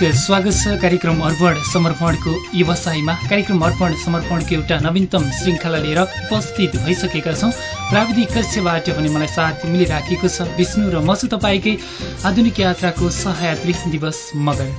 हार्दिक स्वागत छ कार्यक्रम अर्पण समर्पणको व्यवसायमा। कार्यक्रम अर्पण समर्पणको एउटा नवीनतम श्रृङ्खला लिएर उपस्थित भइसकेका छौँ। प्राविधिक कक्षबाट पनि मलाई साथ मिलिराखेको छ विष्णु र म छु तपाईँकै आधुनिक यात्राको सहयात्री दिवस मगर।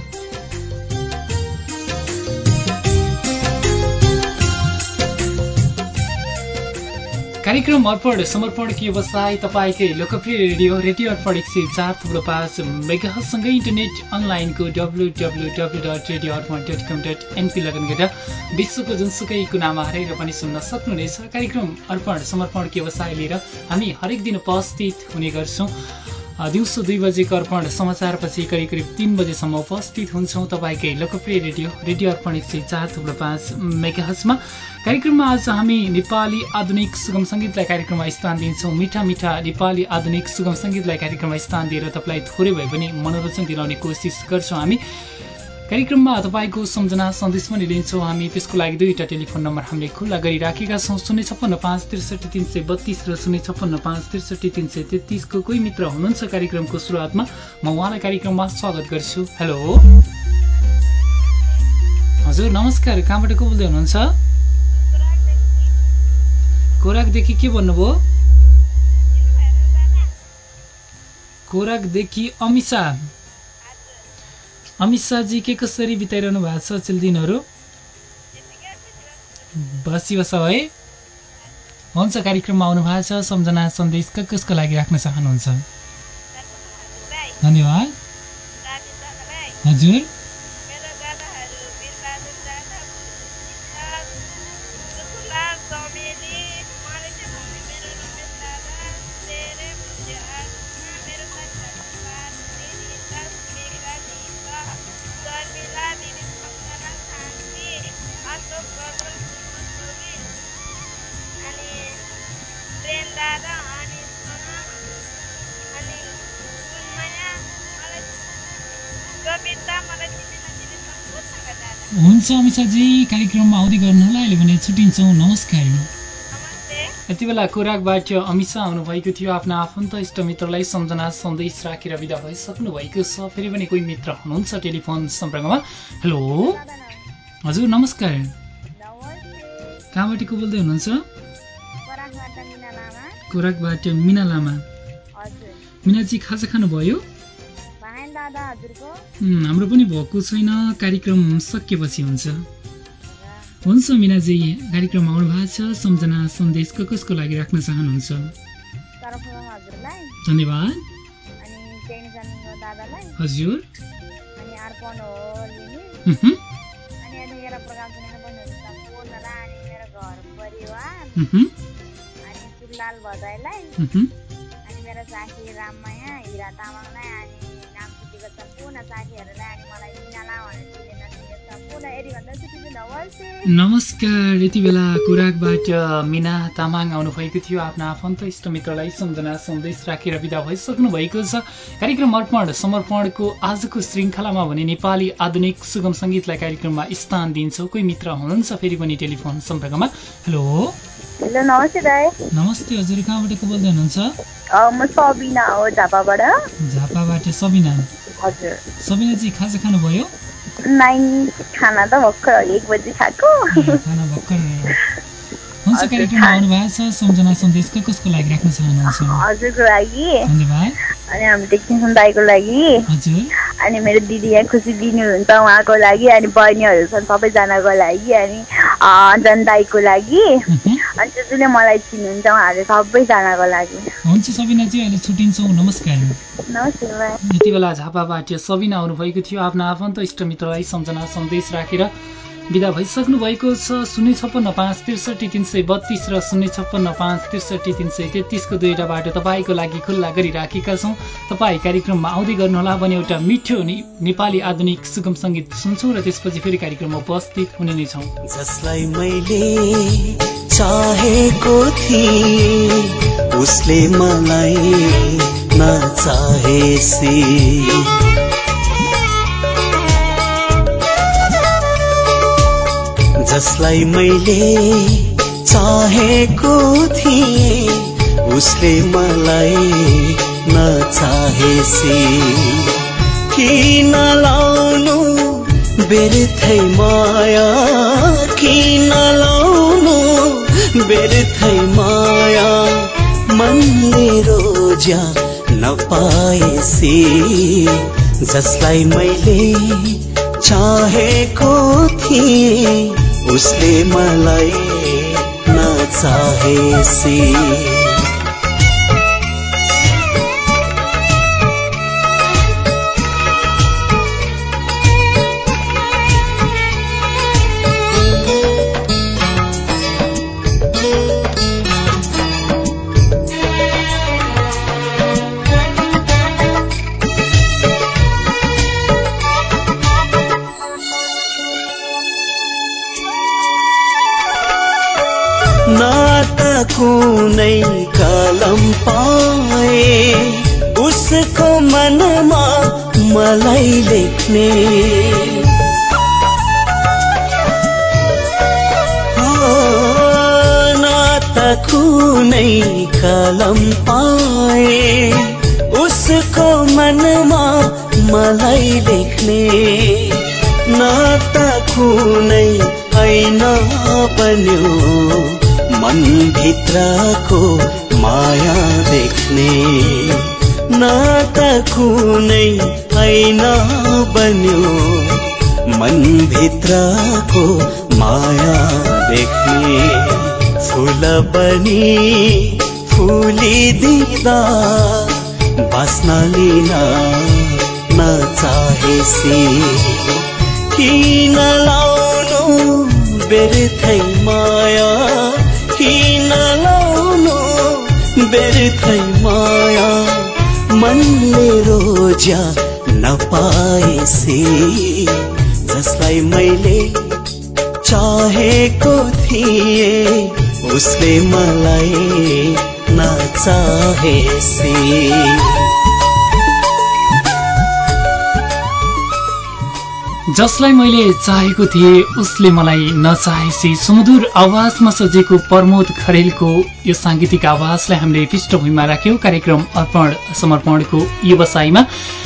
कार्यक्रम अर्पण समर्पणको व्यवसाय तपाईँकै लोकप्रिय रेडियो रेडियो अर्पण एक सय चार थुप्रो पाँच मेगासँगै इन्टरनेट अनलाइनको W W W dot radio Arpan dot com dot NP login गरेर विश्वको जुनसुकै कुनामा हरेर पनि सुन्न सक्नुहुनेछ। कार्यक्रम अर्पण समर्पणको व्यवसाय लिएर हामी हरेक दिन उपस्थित हुने गर्छौँ। दिउँसो दुई बजेको अर्पण समाचारपछि करिब करिब तिन बजेसम्म उपस्थित हुन्छौँ तपाईँकै लोकप्रिय रेडियो रेडियो अर्पण एक सय चार थुप्रो पाँच मेगाहजमा कार्यक्रममा आज हामी नेपाली आधुनिक सुगम सङ्गीतलाई कार्यक्रममा स्थान दिन्छौँ। मिठा मिठा नेपाली आधुनिक सुगम सङ्गीतलाई कार्यक्रममा स्थान दिएर तपाईँलाई थोरै भए पनि मनोरञ्जन दिलाउने कोसिस गर्छौँ हामी। कार्यक्रममा तपाईँको सम्झना सन्देश पनि लिन्छौँ। हामी त्यसको लागि दुईवटा टेलिफोन नम्बर हामीले खुल्ला गरिराखेका छौँ। शून्य छप्पन्न पाँच त्रिसठी तिन सय बत्तिस र शून्य छप्पन्न पाँच त्रिसठी तिन सय तेत्तिसको कोही मित्र हुनुहुन्छ कार्यक्रमको सुरुवातमा म उहाँलाई कार्यक्रममा स्वागत गर्छु। हेलो। हजुर नमस्कार। कहाँबाट को बोल्दै हुनुहुन्छ? कोराकदेखि के भन्नुभयो? कोराकदेखि अमिसा अमित शाहजी के कसरी बिताइरहनु भएको छ अचेल दिनहरू? बसी बस है। हुन्छ कार्यक्रममा आउनु भएको छ। सम्झना सन्देश कसको लागि राख्न चाहनुहुन्छ? धन्यवाद। हजुर। अमिषाजी कार्यक्रममा आउँदै गर्नु होला अहिले भने छुट्टिन्छौँ। नमस्कार। यति बेला कोराकबाट अमिषा आउनुभएको थियो। आफ्ना आफन्त इष्टमित्रलाई सम्झना सन्देश राखेर विदा भइसक्नु भएको छ। फेरि पनि कोही मित्र हुनुहुन्छ टेलिफोन सम्पर्कमा? हेलो? हजुर नमस्कार। कहाँबाट को बोल्दै हुनुहुन्छ? कोराकबाट मिना लामा। मिनाजी खाजा खानुभयो? हाम्रो पनि भएको छैन कार्यक्रम सकिएपछि हुन्छ। हुन्छ मिनाजी कार्यक्रम आउनु भएको छ सम्झना सन्देश कसको लागि राख्न चाहनुहुन्छ? धन्यवाद। हजुर। अनि मेरो साथी राममाया हिरा तामाङलाई अनि नमस्कार यति बेला कुराकबाट मिना तामाङ आउनुभएको थियो। आफ्ना आफन्त इष्टमित्रलाई सम्झना सन्देश राखेर विदा भइसक्नु भएको छ। कार्यक्रम अर्पण समर्पणको आजको श्रृङ्खलामा भने नेपाली आधुनिक सुगम सङ्गीतलाई कार्यक्रममा स्थान दिन्छौँ। कोही मित्र हुनुहुन्छ फेरि पनि टेलिफोन सम्पर्कमा। हेलो। हेलो नमस्ते दाइ नमस्ते हजुर कहाँबाट को बोल्दै हुनुहुन्छ? म सबिना हो झापाबाट। झापाबाट सबिना। हजुर। सबिनाजी खाजा खानुभयो? नाइन खाना त भर्खर एक बजी खाएको। खाना भर्खर। हुन्छ कार्यक्रममा आउनु भएको छ सम्झना सन्देश कसको लागि राख्न चाहनुहुन्छ? हजुरको लागि। धन्यवाद। अनि हाम्रो टेक्निसियन दाईको लागि। हजुर। अनि मेरो दिदी यहाँ खुसी दिनुहुन्छ उहाँको लागि अनि बहिनीहरू छन् सबैजनाको लागि अनि अञ्जन दाईको लागि। अनि जुन मलाई चिन्नुहुन्छ उहाँहरू सबैजनाको लागि। हुन्छ सबिनाजी अहिले छुट्टिन्छौँ। नमस्कार। नमस्ते यति बेला झापाबाट सबिना आउनुभएको थियो। आफ्ना आफन्त इष्टमित्रलाई सम्झना सन्देश राखेर विदा भइसक्नु भएको छ। शून्य छप्पन्न पाँच त्रिसठी तिन सय बत्तिस र शून्य छप्पन्न पाँच त्रिसठी तिन सय तेत्तिसको दुईवटा बाटो तपाईँको लागि खुल्ला गरिराखेका छौँ। तपाईँ कार्यक्रममा आउँदै गर्नुहोला भने एउटा मिठो नेपाली आधुनिक सुगम सङ्गीत सुन्छौँ र त्यसपछि फेरि कार्यक्रममा उपस्थित हुने नै छौँ। जसलाई मैले चाहेको थिएँ जसलाई मैले चाहेको थिएँ उसले मलाई नचाहेसी। किन लाउनु बेर्थै माया? किन लाउनु बेर्थै माया? मनले रोज्या नपाएसी। जसलाई मैले चाहेको थिएँ उसले मलाई नचाहेसी। त कुनै कलम पाए उसको मनमा मलाई लेख्ने। न त कुनै ऐना बन्यो मन भित्रको माया देख्ने। न त कुनै ऐना बन्यो। मन भित्रको माया देख्ने फुल पनि फुलिदिँदा बाँच्न लिन नचाहेसी किन लाउनु बेर्थै माया? किन लाउनु बेर्थै माया? मनले रोज्या नपाएसी जसलाई मैले चाहेको थिएँ उसले मलाई नचाहेसी जसलाई मैले चाहेको थिएँ उसले मलाई नचाहेसी सुमधुर आवाजमा सजेको प्रमोद खरेलको यो साङ्गीतिक आवाजलाई हामीले पृष्ठभूमिमा राख्यौँ। कार्यक्रम अर्पण समर्पणको व्यवसायमा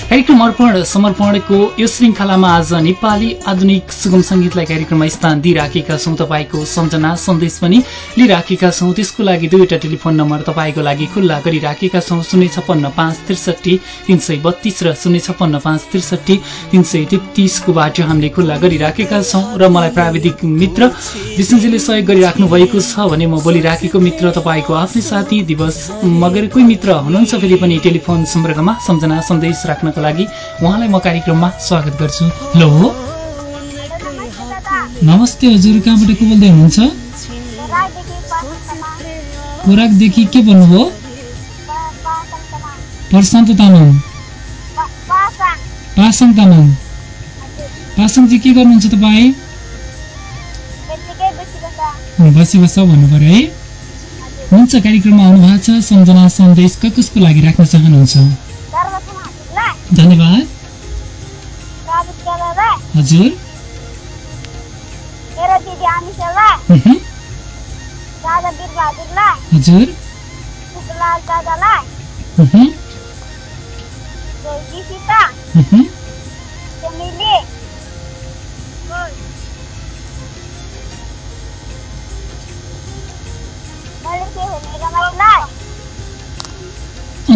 कार्यक्रम अर्पण समर्पणको यो श्रृङ्खलामा आज नेपाली आधुनिक सुगम सङ्गीतलाई कार्यक्रममा स्थान दिइराखेका छौँ। तपाईँको सम्झना सन्देश पनि लिइराखेका छौँ। त्यसको लागि दुईवटा टेलिफोन नम्बर तपाईँको लागि खुल्ला गरिराखेका छौँ। शून्य छप्पन्न पाँच त्रिसठी तिन सय बत्तिस र शून्य छप्पन्न पाँच त्रिसठी तिन सय तेत्तिसको बाटो हामीले खुल्ला गरिराखेका छौँ र मलाई प्राविधिक मित्र विष्णुजीले सहयोग गरिराख्नु भएको छ भने म बोलिराखेको मित्र तपाईँको आफ्नै साथी दिवस मगर कोही मित्र हुनुहुन्छ फेरि पनि टेलिफोन सम्पर्कमा सम्झना सन्देश राख्नको लागि उहाँलाई म कार्यक्रममा स्वागत गर्छु। हेलो? नमस्ते हजुर कहाँबाट को बोल्दै हुनुहुन्छ? खोराकदेखि के भन्नुभयो? प्रशान्त तामाङ। पासाङ तामाङ। पासाङजी के गर्नुहुन्छ तपाईँ? बसी बस भन्नु पऱ्यो है। हुन्छ कार्यक्रममा आउनु भएको छ सम्झना सन्देश कसको लागि राख्न चाहनुहुन्छ? धन्यवाद। हजुर। हजुर। दादालाई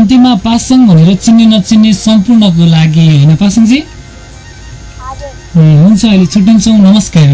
अन्त्यमा पासाङ भनेर चिन्ने नचिन्ने सम्पूर्णको लागि होइन पासाङजी? हुन्छ अहिले छुट्टिन्छौँ नमस्कार।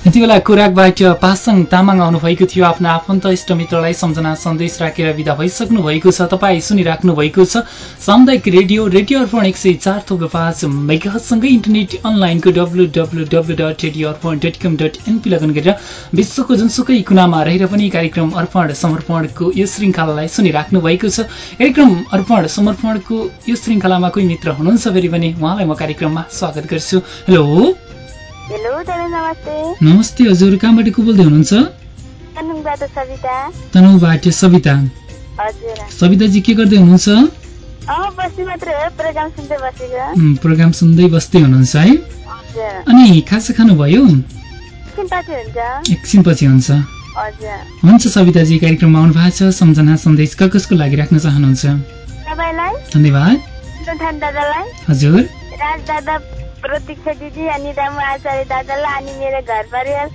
यति बेला कुराकबाट पासाङ तामाङ आउनुभएको थियो। आफ्नो आफन्त इष्टमित्रलाई सम्झना सन्देश राखेर विदा भइसक्नु भएको छ। तपाईँ सुनिराख्नु भएको छ सामुदायिक रेडियो रेडियो अर्पण एक सय चार थोप्रो पाँच मेगासँगै इन्टरनेट अनलाइनको W W W dot radio Arpan dot com dot NP login गरेर विश्वको जुनसुकै कुनामा रहेर पनि कार्यक्रम अर्पण समर्पणको यो श्रृङ्खलालाई सुनिराख्नु भएको छ। कार्यक्रम अर्पण समर्पणको यो श्रृङ्खलामा कोही मित्र हुनुहुन्छ फेरि पनि उहाँलाई म कार्यक्रममा स्वागत गर्छु। हेलो। हेलो दादा नमस्ते नमस्ते हजुर कहाँबाट को बोल्दै हुनुहुन्छ सविता। तनहुबाट सविता। हजुर। सविताजी के गर्दै हुनुहुन्छ? प्रोग्राम सुन्दै बस्दै हुनुहुन्छ है? अनि खाजा खानुभयो? एकछिन पछि हुन्छ। हुन्छ सविताजी कार्यक्रममा आउनु भएको छ सम्झना सन्देश क कसको लागि राख्न चाहनुहुन्छ। धन्यवाद। हजुर। प्रतीक्षा दिदी अनि रामु आचार्य दादालाई अनि मेरो घर परिवार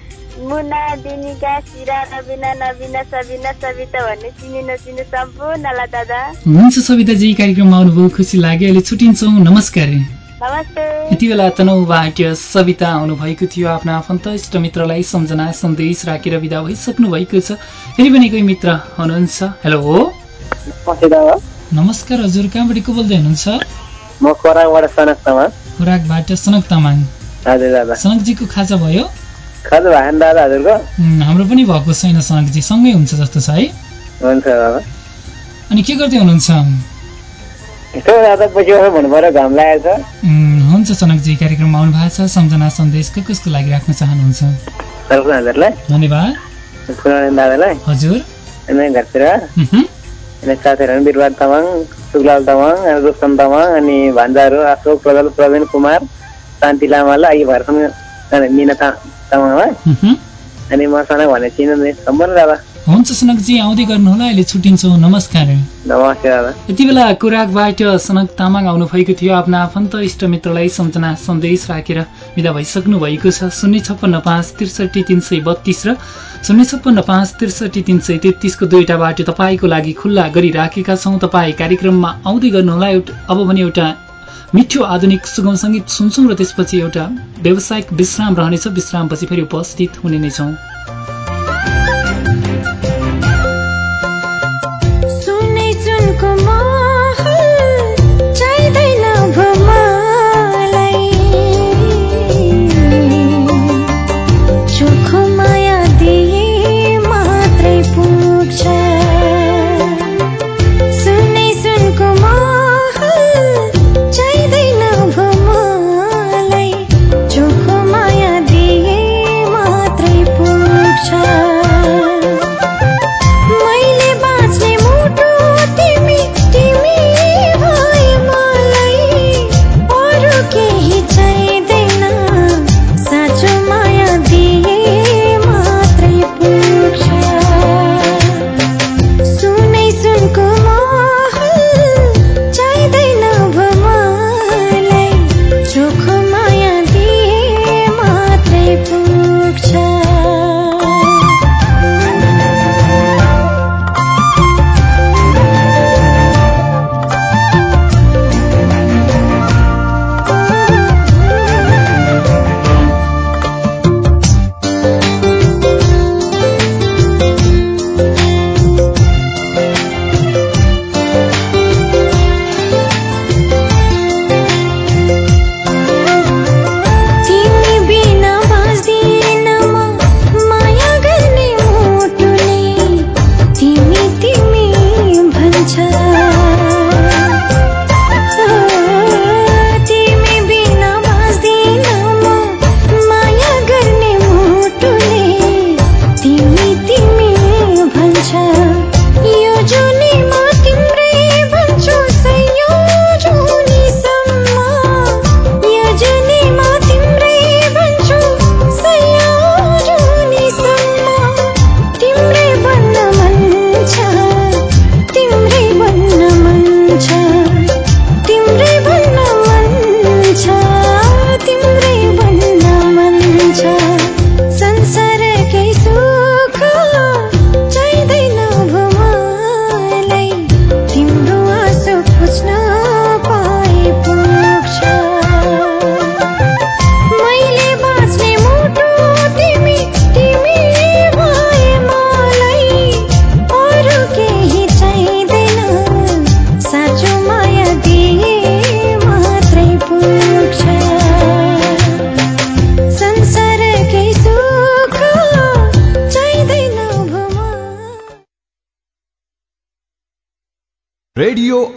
मुना दिनिका सिरा रविना नबिना सबिना सबिता भन्ने चिनी नचिने सम्पूर्णलाई दादा। हुन्छ सविताजी कार्यक्रममा आउनुभयो खुसी लाग्यो। अहिले छुट्टिन्छौँ। नमस्कार। नमस्ते। यति बेला तनहुबाट सविता आउनुभएको थियो। आफ्ना आफन्त इष्ट मित्रलाई सम्झना सन्देश राखेर विदा भइसक्नु भएको छ। फेरि पनि कोही मित्र हुनुहुन्छ? हेलो नमस्कार हजुर। कहाँबाट को बोल्दै हुनुहुन्छ? म खोराकबाट सनक तामाङ सनकजीको खाजा भयो? हाम्रो पनि भएको छैन सनकजी। सँगै हुन्छ जस्तो छ है। अनि के गर्दै हुनुहुन्छ? हुन्छ सनकजी कार्यक्रममा आउनु भएको छ। सम्झना सन्देश कसको लागि राख्न चाहनुहुन्छ? धन्यवाद। हजुर। अनि साथीहरू बिरबाद तामाङ सुकलाल तामाङ अनि रोशन तामाङ अनि भान्जाहरू अशोक प्रजल प्रवीण कुमार शान्ति लामालाई अघि भर्खर मिना ता- तामाङलाई। अनि मसँग भने चिन्नु सम्पूर्ण दादा हुन्छ सनकजी आउँदै गर्नुहोला अहिले छुट्टिन्छौँ। नमस्कार। यति बेला कुराकबाट सनक तामाङ आउनुभएको थियो। आफ्ना आफन्त इष्ट मित्रलाई सम्झना सन्देश राखेर विदा भइसक्नु भएको छ। शून्य छप्पन्न पाँच त्रिसठी तिन सय बत्तिस र शून्य छप्पन्न पाँच त्रिसठी तिन सय तेत्तिसको दुईवटा बाटो तपाईँको लागि खुल्ला गरिराखेका छौँ। तपाईँ कार्यक्रममा आउँदै गर्नुहोला। एउटा अब भने एउटा मिठो आधुनिक सुगम सङ्गीत सुन्छौँ र त्यसपछि एउटा व्यावसायिक विश्राम रहनेछ। विश्रामपछि फेरि उपस्थित हुने नै छौँ।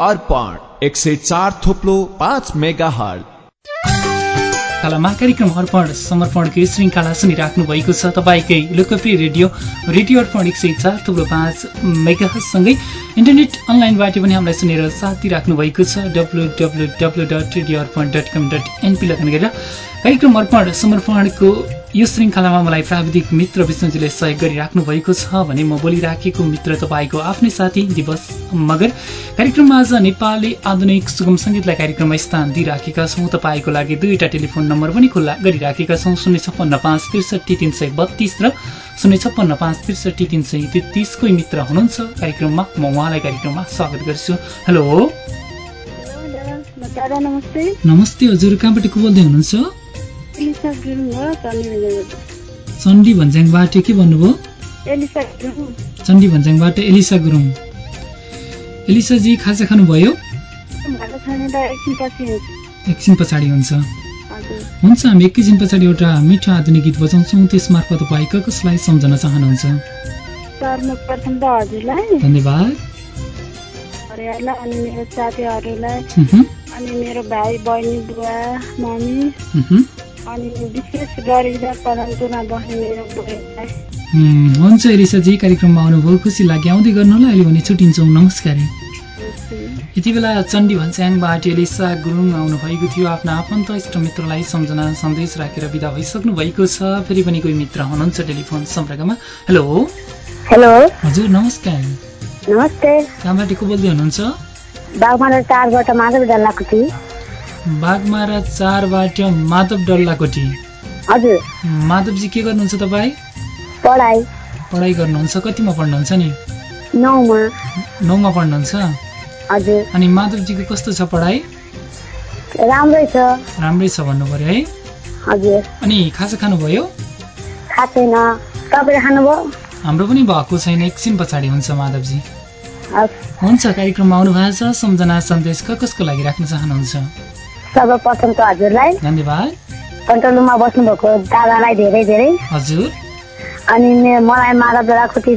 अर्पण एक सय चार थोप्लो पाँच मेगा हल कलामा कार्यक्रम अर्पण समर्पणको श्रृङ्खला सुनिराख्नु भएको छ। तपाईँकै लोकप्रिय रेडियो रेडियो अर्पण एक सय चार थुप्रो पाँच मेगासँगै इन्टरनेट अनलाइनबाट पनि हामीलाई सुनेर साथ दिइराख्नु भएको छ। W W W dot radio Arpan dot com dot NP login गरेर। कार्यक्रम अर्पण समर्पणको यो श्रृङ्खलामा मलाई प्राविधिक मित्र विष्णुजीले सहयोग गरिराख्नु भएको छ भने म बोलिराखेको मित्र तपाईँको आफ्नै साथी दिवस मगर कार्यक्रममा आज नेपाली आधुनिक सुगम सङ्गीतलाई कार्यक्रममा स्थान दिइराखेका छौँ। तपाईँको लागि दुईवटा टेलिफोन नम्बर पनि खुल्ला गरिराखेका छौँ। शून्य छप्पन्न पाँच त्रिसठी तिन सय बत्तिस र शून्य छप्पन्न पाँच त्रिसठी तिन सय तेत्तिसकै मित्र हुनुहुन्छ। कार्यक्रममा म उहाँलाई कार्यक्रममा स्वागत गर्छु। हेलो। नमस्ते। नमस्ते हजुर। कहाँबाट को बोल्दै हुनुहुन्छ? चण्डी भन्ज्याङबाट के भन्नुभयो? चण्डी भन्ज्याङबाट एलिसा गुरुङ। एलिसाजी खाजा खानुभयो? एकछिन पछि एकछिन पछाडि हुन्छ। हुन्छ हामी एकैछिन पछाडि एउटा मिठो आधुनिक गीत बजाउँछौँ। त्यसमार्फत तपाईँ कसलाई सम्झन चाहनुहुन्छ। धन्यवाद। अनि मेरो साथीहरूलाई। अनि मेरो भाइ बहिनी बुवा मम्मी। अनि विशेष बस्ने मेरो हुन्छ एलिसाजी कार्यक्रममा आउनुभयो खुसी लाग्यो। आउँदै गर्नु होला अहिले भने छुट्टिन्छौँ। नमस्कार। यति बेला चण्डी भन्स्याङबाट एलिसा गुरुङ आउनुभएको थियो। आफ्ना आफन्त इष्टमित्रलाई सम्झना सन्देश राखेर विदा भइसक्नु भएको छ। फेरि पनि कोही मित्र हुनुहुन्छ टेलिफोन सम्पर्कमा। हेलो। हेलो। हजुर नमस्कार। नमस्ते। कहाँबाट को बोल्दै हुनुहुन्छ? बागमारा चारबाट माधव डल्लाकुटी बाघमारा चारबाट माधव डल्लाकोटी हजुर। माधवजी के गर्नुहुन्छ तपाईँ? पढाइ। पढाइ गर्नुहुन्छ। कतिमा पढ्नुहुन्छ नि? नौमा। नौमा पढ्नुहुन्छ? हजुर। अनि माधवजीको कस्तो छ पढाइ? राम्रै छ। राम्रै छ भन्नु पऱ्यो है। हजुर। अनि खाजा खानुभयो? छैन तपाईँले खानुभयो? हाम्रो पनि भएको छैन। एकछिन पछाडि हुन्छ माधवजी। हुन्छ कार्यक्रममा आउनु भएको छ। सम्झना सन्देश कसको लागि राख्न चाहनुहुन्छ? सर्वप्रथम त हजुरलाई। धन्यवाद। कन्ट्रोल रुममा बस्नुभएको दादालाई धेरै धेरै। हजुर। अनि मलाई माधव डल्लाकुटी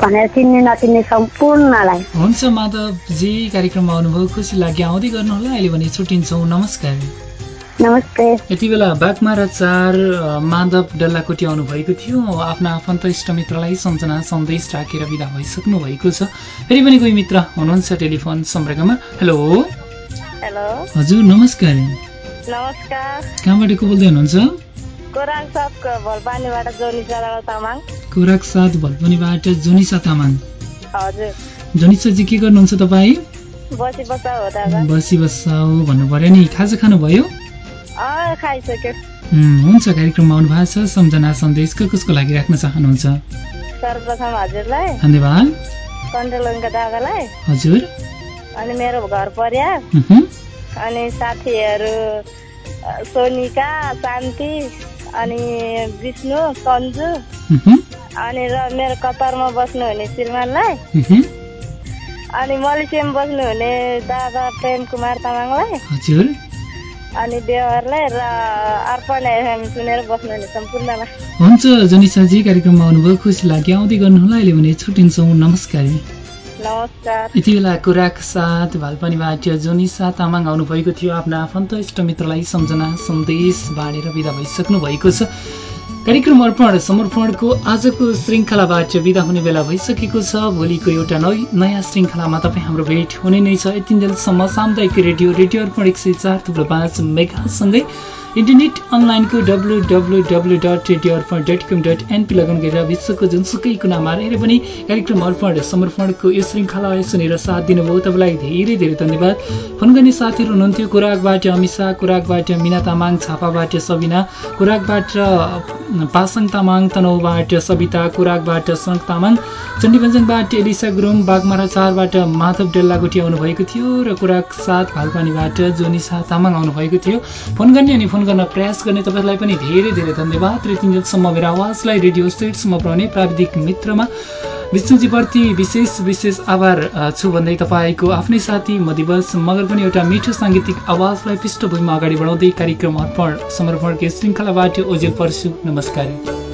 भनेर चिन्ने नचिन्ने सम्पूर्णलाई। हुन्छ माधवजी कार्यक्रममा आउनुभयो। खुसी लाग्यो। आउँदै गर्नुहोला। अहिले भने छुट्टिन्छौँ। नमस्कार। नमस्ते। यति बेला बाघमारा चार माधव डल्लाकोटी आउनुभएको थियो। आफ्ना आफन्त इष्टमित्रलाई सम्झना सन्देश राखेर विदा भइसक्नु भएको छ। फेरि पनि कोही मित्र हुनुहुन्छ टेलिफोन सम्पर्कमा। हेलो। हेलो। हजुर नमस्कार। नमस्कार। कहाँबाट को बोल्दै हुनुहुन्छ? कोराङ सबको भलपानीबाट जोनी चलाउ तामाङ। कोराक साथ भलपनीबाट जोनिसा तामाङ। हजुर। जोनिसाजी के गर्नुहुन्छ तपाईँ? बसी बसा हो दादा। बसी बसाउ भन्नु पर्यो नि। खाजा खानुभयो? अँ खाइसक्यो। उम्, हुन्छ। कार्यक्रममा आउनु भएको छ। सम्झना सन्देश कसको लागि राख्न चाहनुहुन्छ? सर्वप्रथम हजुरलाई। धन्यवाद। कन्ट्रोलङका दादालाई। हजुर। अनि मेरो घर परिवार अनि साथीहरू सोनिका शान्ति अनि विष्णु सन्जु। अनि र मेरो कतारमा बस्नुहुने श्रीमानलाई। अनि मलेसियामा बस्नुहुने दादा प्रेम कुमार तामाङलाई। हजुर। अनि देवरलाई र अर्पण एफएम सुनेर बस्नुहुने सम्पूर्णलाई। हुन्छ जनिसाजी कार्यक्रममा आउनुभयो खुसी लाग्यो। आउँदै गर्नुहोला अहिले भने छुट्टिन्छौँ। नमस्कार। यति बेला कुराक साथ भालपानीबाट जोनिसा तामाङ आउनुभएको थियो। आफ्ना आफन्त इष्टमित्रलाई सम्झना सन्देश बाँडेर विदा भइसक्नु भएको छ। कार्यक्रम अर्पण समर्पणको आजको श्रृङ्खलाबाट विदा हुने बेला भइसकेको छ। भोलिको एउटा नयाँ श्रृङ्खलामा तपाईँ हाम्रो भेट हुने नै छ। यतिन्जेलसम्म सामुदायिक रेडियो रेडियो अर्पण एक सय चार थुप्रो पाँच मेगासँगै इन्टरनेट अनलाइनको W W W dot radio Arpan dot com dot NP login गरेर विश्वको जुनसुकै कुनामा रहेर पनि कार्यक्रम अर्पण समर्पणको यो श्रृङ्खलालाई सुनेर साथ दिनुभयो। तपाईँलाई धेरै धेरै धन्यवाद। फोन गर्ने साथीहरू हुनुहुन्थ्यो कुराकबाट अमिषा कुराकबाट मिना तामाङ छापाबाट सबिना कुराकबाट पासाङ तामाङ तनहुबाट सविता कुराकबाट सङ्क तामाङ चण्डीभञ्जनबाट एलिसा गुरुङ बागमारा चारबाट माधव डेल्लागोटी आउनुभएको थियो र कुराक साथ भालपानीबाट जोनिसा तामाङ आउनुभएको थियो। फोन गर्ने अनि फोन गर्न प्रयास गर्ने तपाईँलाई पनि धेरै धेरै धन्यवाद। र तिनजेलसम्म मेरो आवाजलाई रेडियो सेटसम्म पुर्याउने प्राविधिक मित्रमा विष्णुजीप्रति विशेष विशेष आभार छु भन्दै तपाईँको आफ्नै साथी म दिवस मगर पनि एउटा मिठो साङ्गीतिक आवाजलाई पृष्ठभूमिमा अगाडि बढाउँदै कार्यक्रम अर्पण समर्पणको श्रृङ्खलाबाट ओजेल पर्छु नमस्कार। किन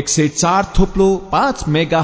अर्पण एक सय चार थोप्लो पाँच मेगा